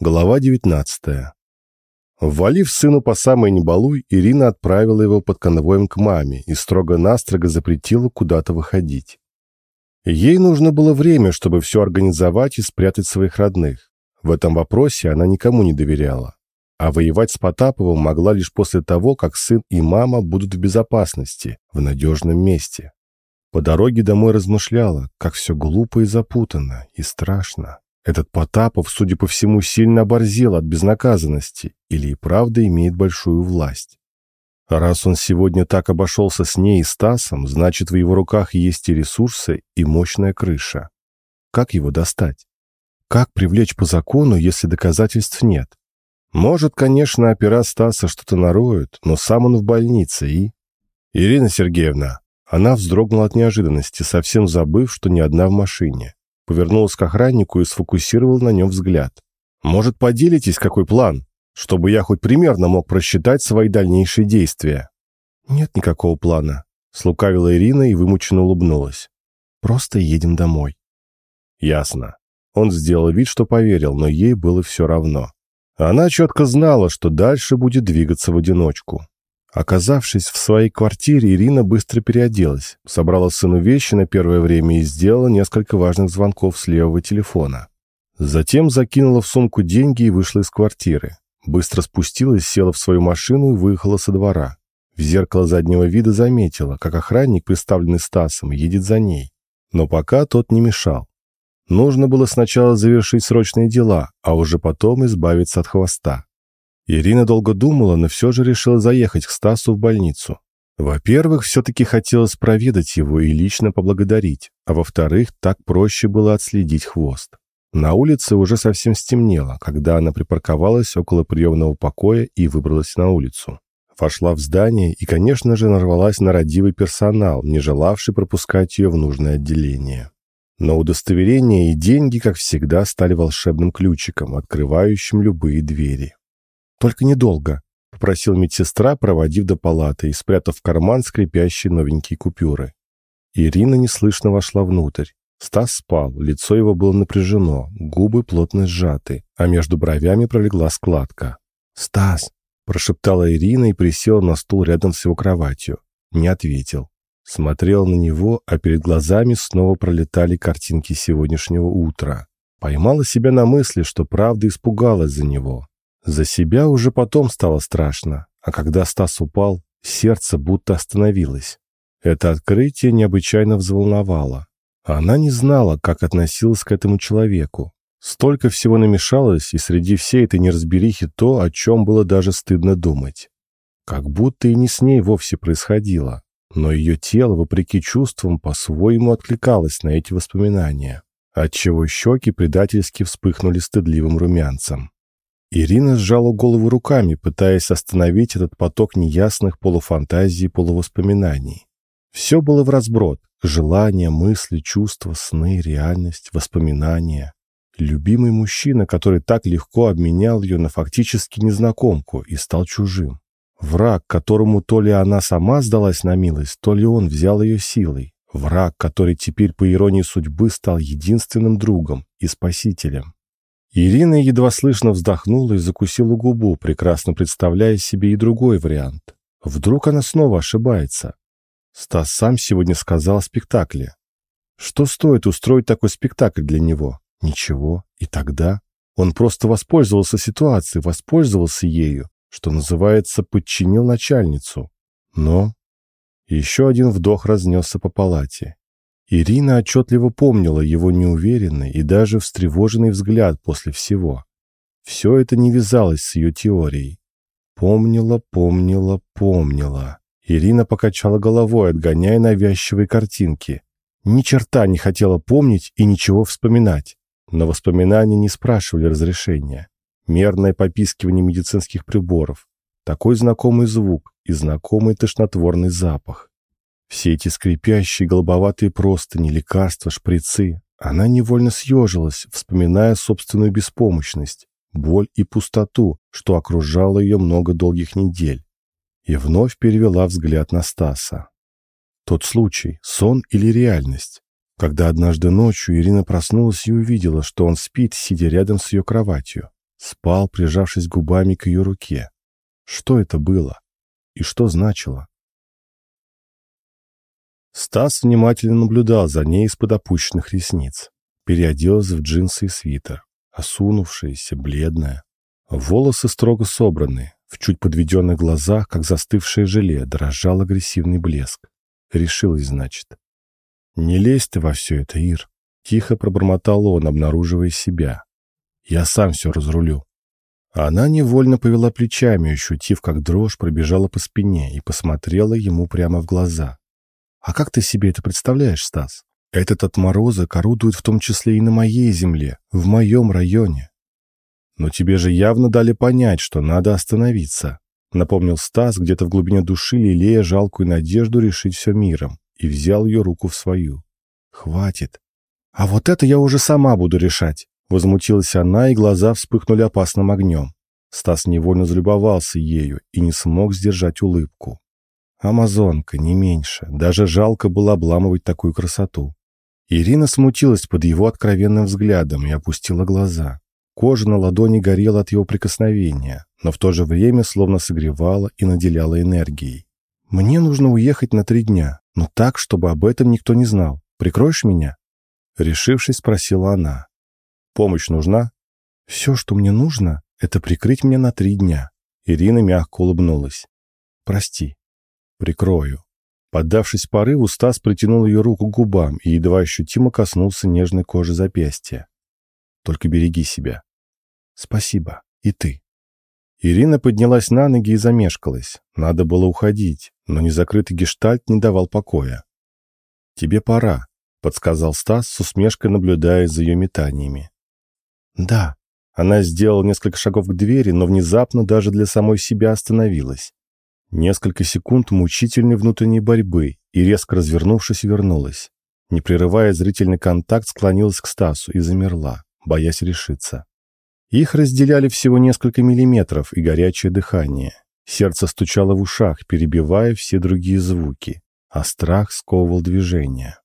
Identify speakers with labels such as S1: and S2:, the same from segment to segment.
S1: Глава 19. Ввалив сыну по самой небалуй, Ирина отправила его под конвоем к маме и строго-настрого запретила куда-то выходить. Ей нужно было время, чтобы все организовать и спрятать своих родных. В этом вопросе она никому не доверяла. А воевать с Потаповым могла лишь после того, как сын и мама будут в безопасности, в надежном месте. По дороге домой размышляла, как все глупо и запутанно, и страшно. Этот Потапов, судя по всему, сильно оборзел от безнаказанности или и правда имеет большую власть. Раз он сегодня так обошелся с ней и Стасом, значит, в его руках есть и ресурсы, и мощная крыша. Как его достать? Как привлечь по закону, если доказательств нет? Может, конечно, опера Стаса что-то нароют, но сам он в больнице и... Ирина Сергеевна, она вздрогнула от неожиданности, совсем забыв, что не одна в машине повернулась к охраннику и сфокусировал на нем взгляд. «Может, поделитесь, какой план, чтобы я хоть примерно мог просчитать свои дальнейшие действия?» «Нет никакого плана», — слукавила Ирина и вымученно улыбнулась. «Просто едем домой». «Ясно». Он сделал вид, что поверил, но ей было все равно. Она четко знала, что дальше будет двигаться в одиночку. Оказавшись в своей квартире, Ирина быстро переоделась, собрала сыну вещи на первое время и сделала несколько важных звонков с левого телефона. Затем закинула в сумку деньги и вышла из квартиры. Быстро спустилась, села в свою машину и выехала со двора. В зеркало заднего вида заметила, как охранник, представленный Стасом, едет за ней. Но пока тот не мешал. Нужно было сначала завершить срочные дела, а уже потом избавиться от хвоста. Ирина долго думала, но все же решила заехать к Стасу в больницу. Во-первых, все-таки хотелось проведать его и лично поблагодарить, а во-вторых, так проще было отследить хвост. На улице уже совсем стемнело, когда она припарковалась около приемного покоя и выбралась на улицу. Вошла в здание и, конечно же, нарвалась на родивый персонал, не желавший пропускать ее в нужное отделение. Но удостоверение и деньги, как всегда, стали волшебным ключиком, открывающим любые двери. «Только недолго», — попросил медсестра, проводив до палаты и спрятав в карман скрипящие новенькие купюры. Ирина неслышно вошла внутрь. Стас спал, лицо его было напряжено, губы плотно сжаты, а между бровями пролегла складка. «Стас!» – прошептала Ирина и присела на стул рядом с его кроватью. Не ответил. Смотрел на него, а перед глазами снова пролетали картинки сегодняшнего утра. Поймала себя на мысли, что правда испугалась за него. За себя уже потом стало страшно, а когда Стас упал, сердце будто остановилось. Это открытие необычайно взволновало. Она не знала, как относилась к этому человеку. Столько всего намешалось, и среди всей этой неразберихи то, о чем было даже стыдно думать. Как будто и не с ней вовсе происходило, но ее тело, вопреки чувствам, по-своему откликалось на эти воспоминания, отчего щеки предательски вспыхнули стыдливым румянцем. Ирина сжала голову руками, пытаясь остановить этот поток неясных полуфантазий и полувоспоминаний. Все было в разброд. Желания, мысли, чувства, сны, реальность, воспоминания. Любимый мужчина, который так легко обменял ее на фактически незнакомку и стал чужим. Враг, которому то ли она сама сдалась на милость, то ли он взял ее силой. Враг, который теперь, по иронии судьбы, стал единственным другом и спасителем. Ирина едва слышно вздохнула и закусила губу, прекрасно представляя себе и другой вариант. Вдруг она снова ошибается. Стас сам сегодня сказал о спектакле. Что стоит устроить такой спектакль для него? Ничего. И тогда? Он просто воспользовался ситуацией, воспользовался ею, что называется, подчинил начальницу. Но... Еще один вдох разнесся по палате. Ирина отчетливо помнила его неуверенный и даже встревоженный взгляд после всего. Все это не вязалось с ее теорией. Помнила, помнила, помнила. Ирина покачала головой, отгоняя навязчивые картинки. Ни черта не хотела помнить и ничего вспоминать. Но воспоминания не спрашивали разрешения. Мерное попискивание медицинских приборов. Такой знакомый звук и знакомый тошнотворный запах. Все эти скрипящие голубоватые простыни, лекарства, шприцы. Она невольно съежилась, вспоминая собственную беспомощность, боль и пустоту, что окружало ее много долгих недель. И вновь перевела взгляд на Стаса. Тот случай, сон или реальность, когда однажды ночью Ирина проснулась и увидела, что он спит, сидя рядом с ее кроватью. спал, прижавшись губами к ее руке. Что это было? И что значило? Стас внимательно наблюдал за ней из-под опущенных ресниц. Переоделась в джинсы и свитер, осунувшаяся, бледная. Волосы строго собраны, в чуть подведенных глазах, как застывшее желе, дрожал агрессивный блеск. Решилась, значит. «Не лезь ты во все это, Ир!» Тихо пробормотал он, обнаруживая себя. «Я сам все разрулю». Она невольно повела плечами, ощутив, как дрожь пробежала по спине и посмотрела ему прямо в глаза. «А как ты себе это представляешь, Стас? Этот отморозок орудует в том числе и на моей земле, в моем районе. Но тебе же явно дали понять, что надо остановиться», напомнил Стас где-то в глубине души, лелея жалкую надежду решить все миром, и взял ее руку в свою. «Хватит. А вот это я уже сама буду решать», возмутилась она, и глаза вспыхнули опасным огнем. Стас невольно залюбовался ею и не смог сдержать улыбку. Амазонка, не меньше. Даже жалко было обламывать такую красоту. Ирина смутилась под его откровенным взглядом и опустила глаза. Кожа на ладони горела от его прикосновения, но в то же время словно согревала и наделяла энергией. «Мне нужно уехать на три дня, но так, чтобы об этом никто не знал. Прикроешь меня?» Решившись, спросила она. «Помощь нужна?» «Все, что мне нужно, это прикрыть меня на три дня». Ирина мягко улыбнулась. «Прости, Прикрою. Поддавшись порыву, Стас притянул ее руку к губам и едва ощутимо коснулся нежной кожи запястья. Только береги себя. Спасибо. И ты. Ирина поднялась на ноги и замешкалась. Надо было уходить, но незакрытый гештальт не давал покоя. «Тебе пора», — подсказал Стас, с усмешкой наблюдая за ее метаниями. «Да». Она сделала несколько шагов к двери, но внезапно даже для самой себя остановилась. Несколько секунд мучительной внутренней борьбы и, резко развернувшись, вернулась. Не прерывая зрительный контакт, склонилась к Стасу и замерла, боясь решиться. Их разделяли всего несколько миллиметров и горячее дыхание. Сердце стучало в ушах, перебивая все другие звуки, а страх сковывал движение.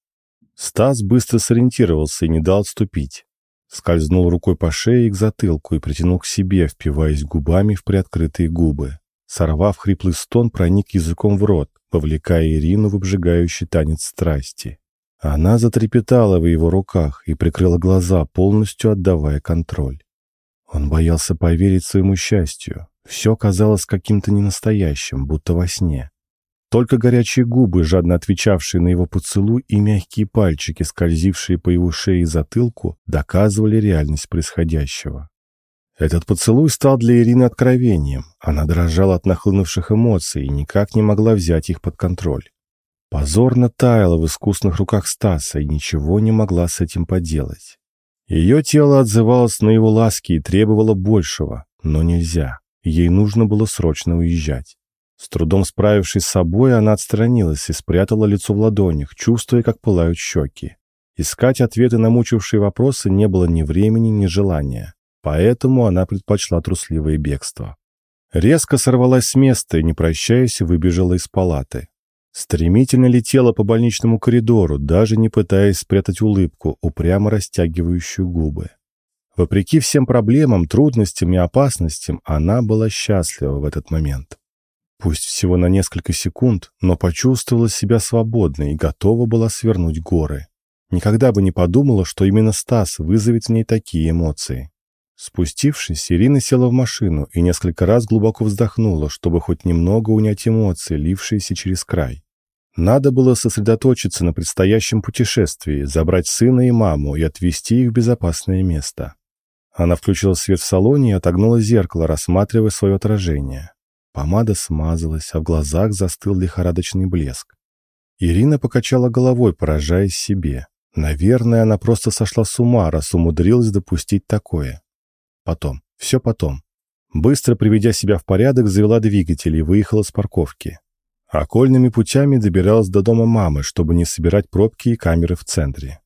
S1: Стас быстро сориентировался и не дал отступить. Скользнул рукой по шее к затылку и притянул к себе, впиваясь губами в приоткрытые губы. Сорвав хриплый стон, проник языком в рот, повлекая Ирину в обжигающий танец страсти. Она затрепетала в его руках и прикрыла глаза, полностью отдавая контроль. Он боялся поверить своему счастью. Все казалось каким-то ненастоящим, будто во сне. Только горячие губы, жадно отвечавшие на его поцелуй, и мягкие пальчики, скользившие по его шее и затылку, доказывали реальность происходящего. Этот поцелуй стал для Ирины откровением. Она дрожала от нахлынувших эмоций и никак не могла взять их под контроль. Позорно таяла в искусных руках Стаса и ничего не могла с этим поделать. Ее тело отзывалось на его ласки и требовало большего, но нельзя. Ей нужно было срочно уезжать. С трудом справившись с собой, она отстранилась и спрятала лицо в ладонях, чувствуя, как пылают щеки. Искать ответы на мучившие вопросы не было ни времени, ни желания. Поэтому она предпочла трусливое бегство. Резко сорвалась с места и, не прощаясь, выбежала из палаты. Стремительно летела по больничному коридору, даже не пытаясь спрятать улыбку, упрямо растягивающую губы. Вопреки всем проблемам, трудностям и опасностям, она была счастлива в этот момент. Пусть всего на несколько секунд, но почувствовала себя свободной и готова была свернуть горы. Никогда бы не подумала, что именно Стас вызовет в ней такие эмоции. Спустившись, Ирина села в машину и несколько раз глубоко вздохнула, чтобы хоть немного унять эмоции, лившиеся через край. Надо было сосредоточиться на предстоящем путешествии, забрать сына и маму и отвезти их в безопасное место. Она включила свет в салоне и отогнула зеркало, рассматривая свое отражение. Помада смазалась, а в глазах застыл лихорадочный блеск. Ирина покачала головой, поражаясь себе. Наверное, она просто сошла с ума, раз умудрилась допустить такое. Потом. Все потом. Быстро приведя себя в порядок, завела двигатель и выехала с парковки. Окольными путями добиралась до дома мамы, чтобы не собирать пробки и камеры в центре.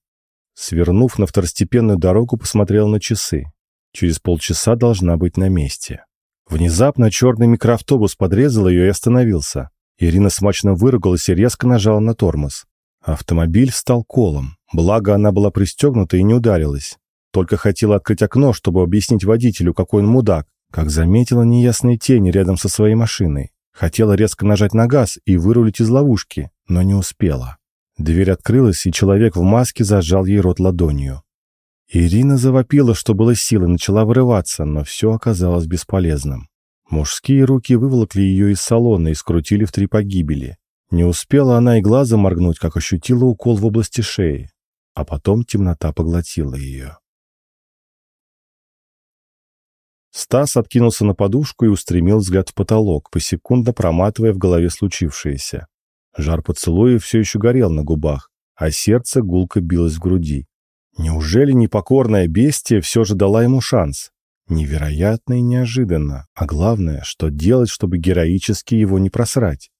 S1: Свернув на второстепенную дорогу, посмотрела на часы. Через полчаса должна быть на месте. Внезапно черный микроавтобус подрезал ее и остановился. Ирина смачно выругалась и резко нажала на тормоз. Автомобиль встал колом, благо она была пристегнута и не ударилась. Только хотела открыть окно, чтобы объяснить водителю, какой он мудак, как заметила неясные тени рядом со своей машиной. Хотела резко нажать на газ и вырулить из ловушки, но не успела. Дверь открылась, и человек в маске зажал ей рот ладонью. Ирина завопила, что было силы, начала вырываться, но все оказалось бесполезным. Мужские руки выволокли ее из салона и скрутили в три погибели. Не успела она и глазом моргнуть, как ощутила укол в области шеи, а потом темнота поглотила ее. Стас откинулся на подушку и устремил взгляд в потолок, посекундно проматывая в голове случившееся. Жар поцелуя все еще горел на губах, а сердце гулко билось в груди. Неужели непокорная бестия все же дала ему шанс? Невероятно и неожиданно, а главное, что делать, чтобы героически его не просрать?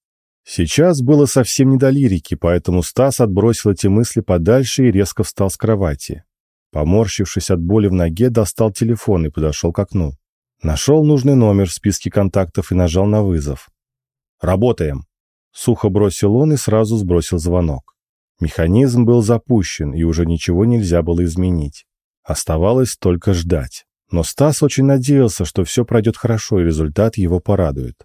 S1: Сейчас было совсем не до лирики, поэтому Стас отбросил эти мысли подальше и резко встал с кровати. Поморщившись от боли в ноге, достал телефон и подошел к окну. Нашел нужный номер в списке контактов и нажал на вызов. «Работаем!» Сухо бросил он и сразу сбросил звонок. Механизм был запущен, и уже ничего нельзя было изменить. Оставалось только ждать. Но Стас очень надеялся, что все пройдет хорошо, и результат его порадует.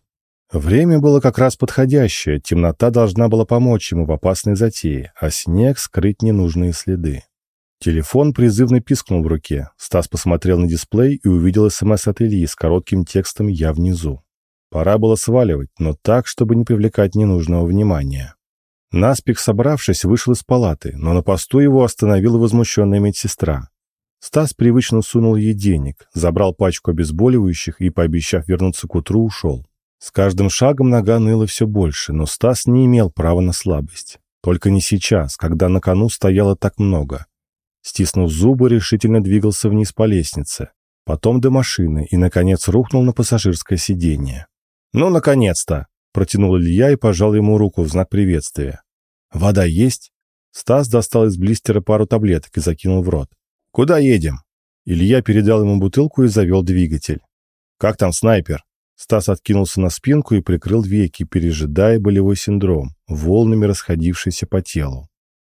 S1: Время было как раз подходящее, темнота должна была помочь ему в опасной затее, а снег скрыть ненужные следы. Телефон призывно пискнул в руке. Стас посмотрел на дисплей и увидел СМС от Ильи с коротким текстом «Я внизу». Пора было сваливать, но так, чтобы не привлекать ненужного внимания. Наспех собравшись, вышел из палаты, но на посту его остановила возмущенная медсестра. Стас привычно сунул ей денег, забрал пачку обезболивающих и, пообещав вернуться к утру, ушел. С каждым шагом нога ныла все больше, но Стас не имел права на слабость. Только не сейчас, когда на кону стояло так много. Стиснув зубы, решительно двигался вниз по лестнице, потом до машины и, наконец, рухнул на пассажирское сиденье. «Ну, наконец-то!» – протянул Илья и пожал ему руку в знак приветствия. «Вода есть?» Стас достал из блистера пару таблеток и закинул в рот. «Куда едем?» Илья передал ему бутылку и завел двигатель. «Как там снайпер?» Стас откинулся на спинку и прикрыл веки, пережидая болевой синдром, волнами расходившийся по телу.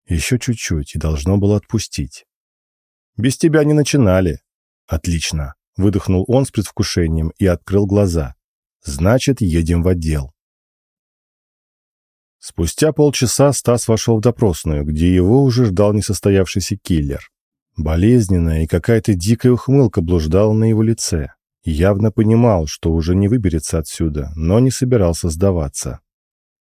S1: Еще чуть-чуть, и должно было отпустить. «Без тебя не начинали». «Отлично», — выдохнул он с предвкушением и открыл глаза. «Значит, едем в отдел». Спустя полчаса Стас вошел в допросную, где его уже ждал несостоявшийся киллер. Болезненная и какая-то дикая ухмылка блуждала на его лице. Явно понимал, что уже не выберется отсюда, но не собирался сдаваться.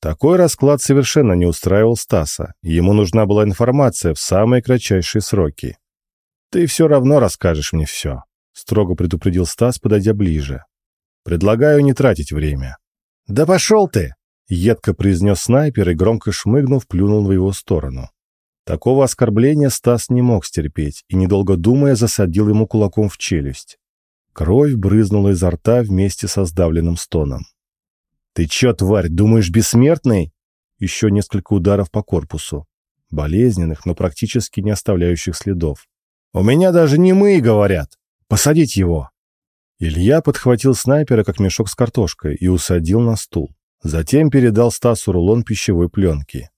S1: Такой расклад совершенно не устраивал Стаса. Ему нужна была информация в самые кратчайшие сроки. «Ты все равно расскажешь мне все», — строго предупредил Стас, подойдя ближе. «Предлагаю не тратить время». «Да пошел ты!» — едко произнес снайпер и, громко шмыгнув, плюнул в его сторону. Такого оскорбления Стас не мог стерпеть и, недолго думая, засадил ему кулаком в челюсть. Кровь брызнула изо рта вместе со сдавленным стоном. «Ты чё, тварь, думаешь, бессмертный?» Еще несколько ударов по корпусу. Болезненных, но практически не оставляющих следов. «У меня даже не мы, говорят! Посадить его!» Илья подхватил снайпера, как мешок с картошкой, и усадил на стул. Затем передал Стасу рулон пищевой пленки.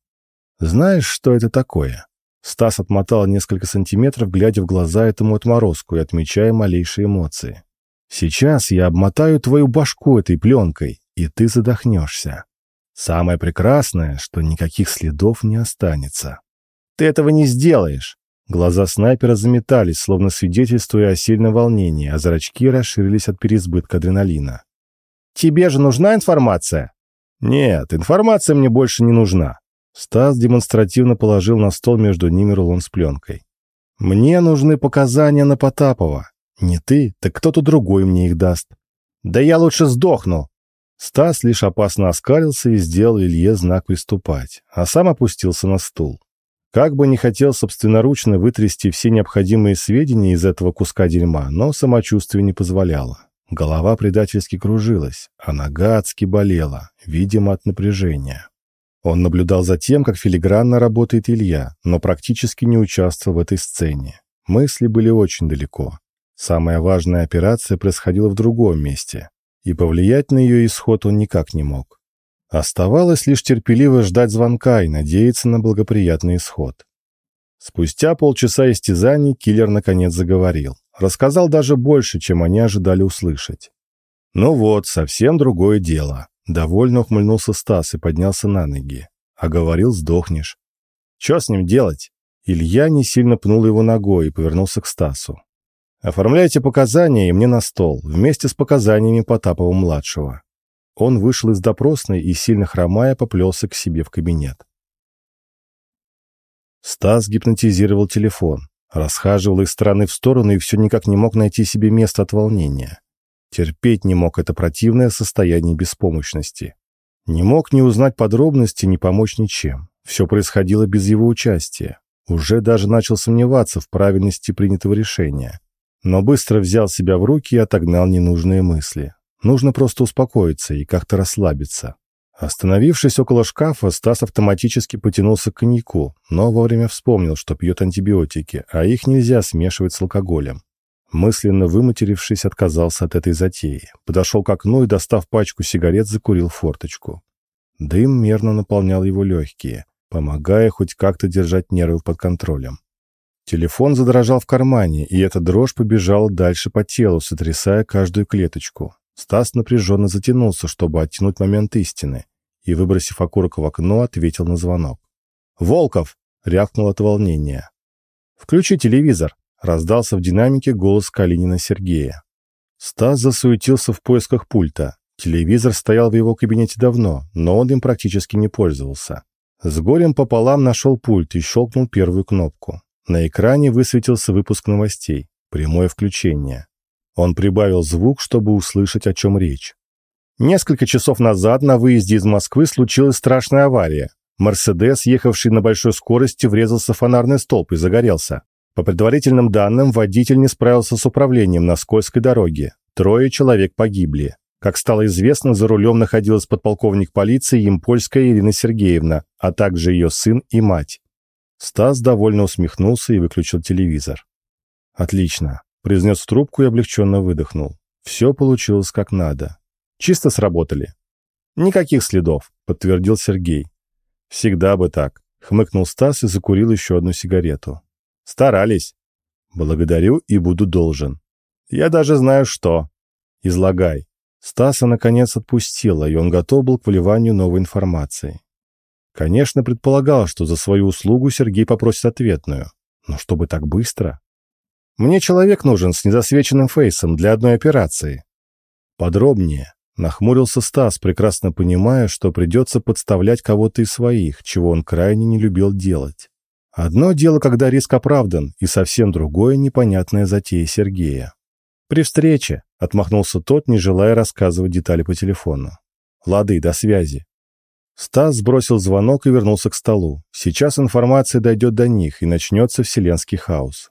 S1: «Знаешь, что это такое?» Стас отмотал несколько сантиметров, глядя в глаза этому отморозку и отмечая малейшие эмоции. «Сейчас я обмотаю твою башку этой пленкой, и ты задохнешься. Самое прекрасное, что никаких следов не останется. Ты этого не сделаешь. Глаза снайпера заметались, словно свидетельствуя о сильном волнении, а зрачки расширились от переизбытка адреналина. «Тебе же нужна информация?» «Нет, информация мне больше не нужна». Стас демонстративно положил на стол между ними рулон с пленкой. «Мне нужны показания на Потапова. Не ты, так кто-то другой мне их даст». «Да я лучше сдохну!» Стас лишь опасно оскалился и сделал Илье знак приступать, а сам опустился на стул. Как бы не хотел собственноручно вытрясти все необходимые сведения из этого куска дерьма, но самочувствие не позволяло. Голова предательски кружилась, а нога адски болела, видимо, от напряжения. Он наблюдал за тем, как филигранно работает Илья, но практически не участвовал в этой сцене. Мысли были очень далеко. Самая важная операция происходила в другом месте, и повлиять на ее исход он никак не мог. Оставалось лишь терпеливо ждать звонка и надеяться на благоприятный исход. Спустя полчаса истязаний киллер наконец заговорил. Рассказал даже больше, чем они ожидали услышать. «Ну вот, совсем другое дело». Довольно ухмыльнулся Стас и поднялся на ноги. «А говорил, сдохнешь». «Че с ним делать?» Илья не сильно пнул его ногой и повернулся к Стасу. «Оформляйте показания и мне на стол, вместе с показаниями Потапова-младшего». Он вышел из допросной и, сильно хромая, поплелся к себе в кабинет. Стас гипнотизировал телефон, расхаживал из стороны в сторону и все никак не мог найти себе места от волнения. Терпеть не мог это противное состояние беспомощности. Не мог ни узнать подробности, ни помочь ничем. Все происходило без его участия. Уже даже начал сомневаться в правильности принятого решения. Но быстро взял себя в руки и отогнал ненужные мысли. Нужно просто успокоиться и как-то расслабиться. Остановившись около шкафа, Стас автоматически потянулся к коньяку, но вовремя вспомнил, что пьет антибиотики, а их нельзя смешивать с алкоголем. Мысленно выматерившись, отказался от этой затеи. Подошел к окну и, достав пачку сигарет, закурил форточку. Дым мерно наполнял его легкие, помогая хоть как-то держать нервы под контролем. Телефон задрожал в кармане, и эта дрожь побежала дальше по телу, сотрясая каждую клеточку. Стас напряженно затянулся, чтобы оттянуть момент истины, и, выбросив окурок в окно, ответил на звонок. «Волков!» — рявкнул от волнения. «Включи телевизор!» — раздался в динамике голос Калинина Сергея. Стас засуетился в поисках пульта. Телевизор стоял в его кабинете давно, но он им практически не пользовался. С горем пополам нашел пульт и щелкнул первую кнопку. На экране высветился выпуск новостей. Прямое включение. Он прибавил звук, чтобы услышать, о чем речь. Несколько часов назад на выезде из Москвы случилась страшная авария. «Мерседес», ехавший на большой скорости, врезался в фонарный столб и загорелся. По предварительным данным, водитель не справился с управлением на скользкой дороге. Трое человек погибли. Как стало известно, за рулем находилась подполковник полиции Емпольская Ирина Сергеевна, а также ее сын и мать. Стас довольно усмехнулся и выключил телевизор. «Отлично произнес трубку и облегченно выдохнул. Все получилось как надо. Чисто сработали. Никаких следов, подтвердил Сергей. Всегда бы так, хмыкнул Стас и закурил еще одну сигарету. Старались. Благодарю и буду должен. Я даже знаю что. Излагай. Стаса наконец отпустила, и он готов был к вливанию новой информации. Конечно, предполагал, что за свою услугу Сергей попросит ответную. Но чтобы так быстро? Мне человек нужен с незасвеченным фейсом для одной операции. Подробнее. Нахмурился Стас, прекрасно понимая, что придется подставлять кого-то из своих, чего он крайне не любил делать. Одно дело, когда риск оправдан, и совсем другое непонятная затея Сергея. «При встрече», — отмахнулся тот, не желая рассказывать детали по телефону. «Лады, до связи». Стас сбросил звонок и вернулся к столу. Сейчас информация дойдет до них, и начнется вселенский хаос.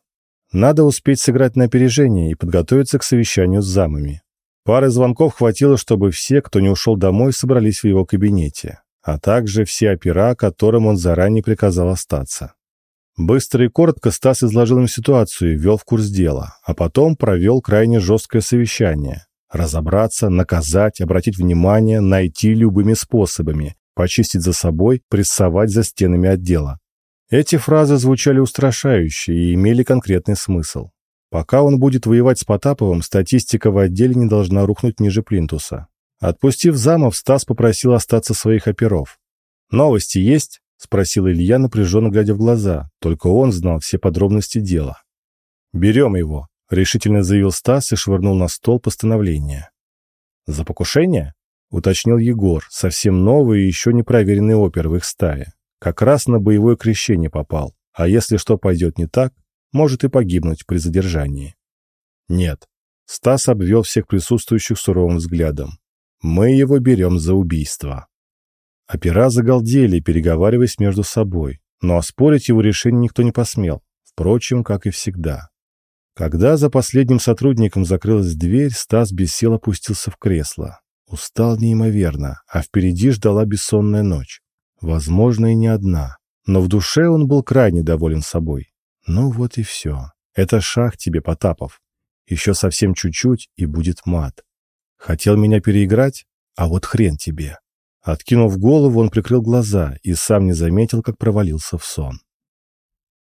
S1: Надо успеть сыграть на опережение и подготовиться к совещанию с замами. Пары звонков хватило, чтобы все, кто не ушел домой, собрались в его кабинете, а также все опера, которым он заранее приказал остаться. Быстро и коротко Стас изложил им ситуацию и ввел в курс дела, а потом провел крайне жесткое совещание. Разобраться, наказать, обратить внимание, найти любыми способами, почистить за собой, прессовать за стенами отдела. Эти фразы звучали устрашающе и имели конкретный смысл. Пока он будет воевать с Потаповым, статистика в отделе не должна рухнуть ниже плинтуса. Отпустив замов, Стас попросил остаться своих оперов. «Новости есть?» – спросил Илья, напряженно глядя в глаза. Только он знал все подробности дела. «Берем его», – решительно заявил Стас и швырнул на стол постановление. «За покушение?» – уточнил Егор, совсем новый и еще не проверенный опер в их стае. Как раз на боевое крещение попал, а если что пойдет не так, может и погибнуть при задержании. Нет. Стас обвел всех присутствующих суровым взглядом. Мы его берем за убийство. Опера загалдели, переговариваясь между собой, но оспорить его решение никто не посмел, впрочем, как и всегда. Когда за последним сотрудником закрылась дверь, Стас без сил опустился в кресло. Устал неимоверно, а впереди ждала бессонная ночь. Возможно, и не одна. Но в душе он был крайне доволен собой. Ну вот и все. Это шах тебе, Потапов. Еще совсем чуть-чуть, и будет мат. Хотел меня переиграть? А вот хрен тебе. Откинув голову, он прикрыл глаза и сам не заметил, как провалился в сон.